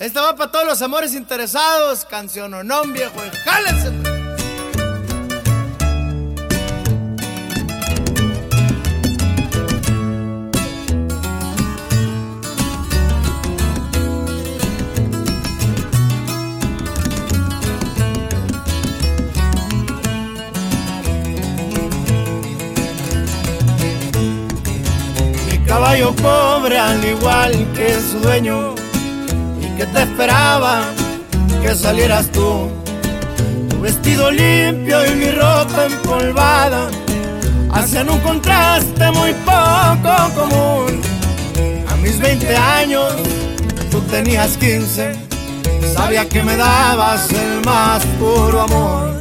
Esta va para todos los amores interesados, canción o no, viejo, jálense. Mi caballo pobre al igual que su dueño que te esperaba que salieras tú. Tu vestido limpio y mi ropa empolvada hacían un contraste muy poco común. A mis 20 años tú tenías 15, sabía que me dabas el más puro amor.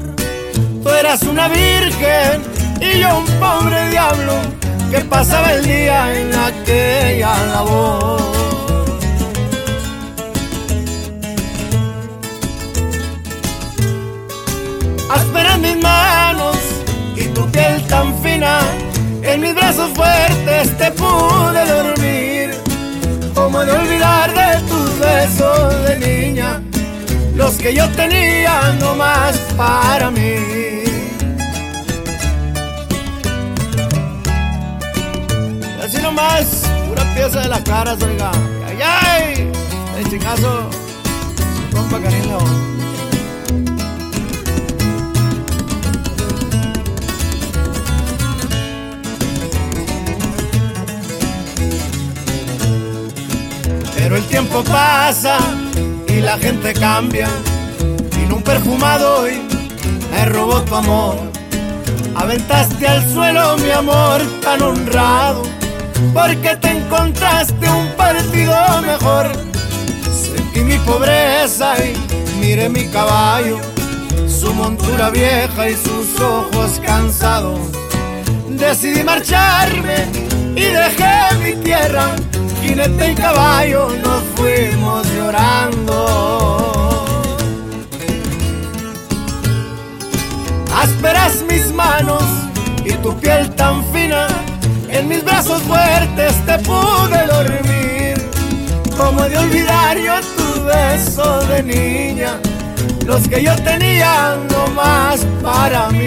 Tú eras una virgen y yo un pobre diablo que pasaba el día en aquella labor. Tan fina, en mis brazos fuertes te pude dormir. Como de olvidar de tus besos de niña, los que yo tenía nomás para mí. Así nomás, pura pieza de la cara, oiga. ¡Ay, ay! El chingazo, compa Karim Pero el tiempo pasa y la gente cambia. Vino un perfumado y me robó tu amor. Aventaste al suelo mi amor tan honrado, porque te encontraste un partido mejor. Sentí mi pobreza y miré mi caballo, su montura vieja y sus ojos cansados. Decidí marcharme y dejé mi tierra, jinete y caballo nos fuimos llorando. ásperas mis manos y tu piel tan fina, en mis brazos fuertes te pude dormir. Como de olvidar yo tu beso de niña, los que yo tenía no más para mí.